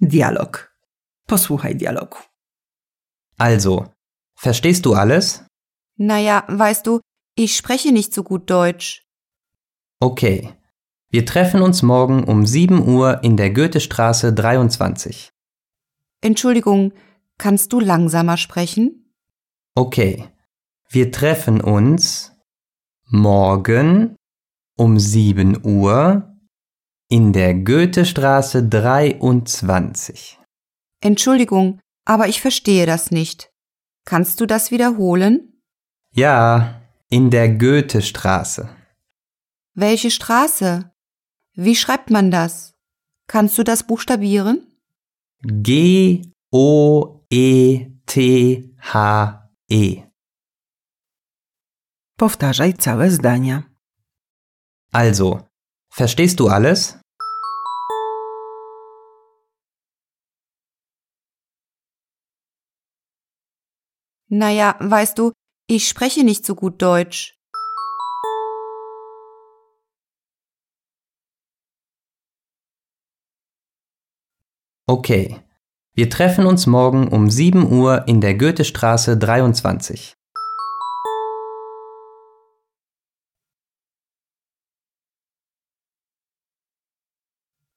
Dialog. Posłuchaj dialogu. Also, verstehst du alles? Naja, weißt du, ich spreche nicht so gut Deutsch. Okay. Wir treffen uns morgen um 7 Uhr in der Goethestraße 23. Entschuldigung, kannst du langsamer sprechen? Okay. Wir treffen uns morgen um 7 Uhr in der Goethestraße 23. Entschuldigung, aber ich verstehe das nicht. Kannst du das wiederholen? Ja, in der Goethestraße. Welche Straße? Wie schreibt man das? Kannst du das buchstabieren? G-O-E-T-H-E. Powtarzaj całe zdania. Also, verstehst du alles? Naja, weißt du, ich spreche nicht so gut Deutsch. Okay. Wir treffen uns morgen um 7 Uhr in der Goethestraße 23.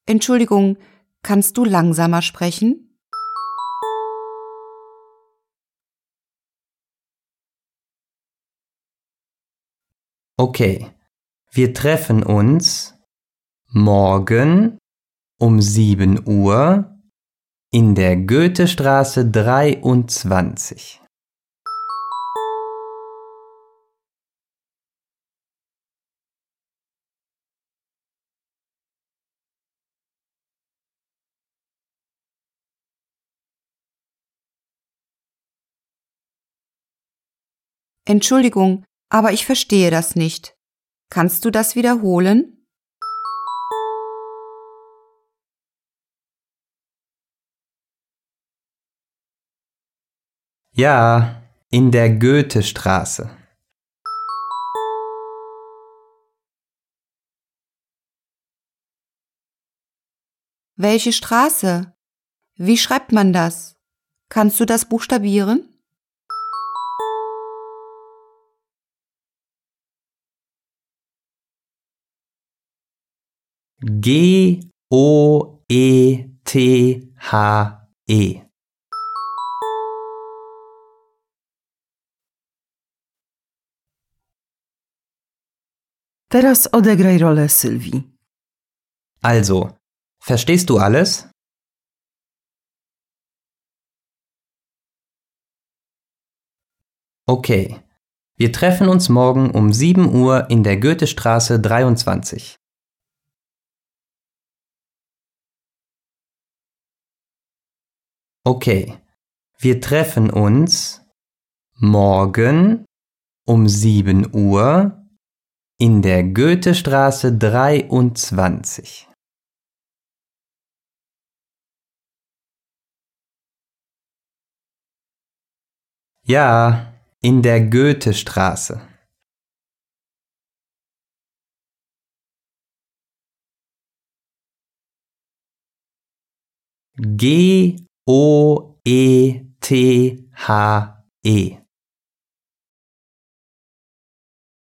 Entschuldigung, kannst du langsamer sprechen? Okay. Wir treffen uns morgen um 7 Uhr in der Goethestraße 23. Entschuldigung, aber ich verstehe das nicht. Kannst du das wiederholen? Ja, in der Goethestraße. Welche Straße? Wie schreibt man das? Kannst du das buchstabieren? G-O-E-T-H-E. Teraz odegraj rolę Sylwii. Also, verstehst du alles? Okay. Wir treffen uns morgen um 7 Uhr in der Goethestraße 23. Okay. Wir treffen uns morgen um 7 Uhr in der Goethestraße 23. Ja, in der Goethestraße. G O E T H E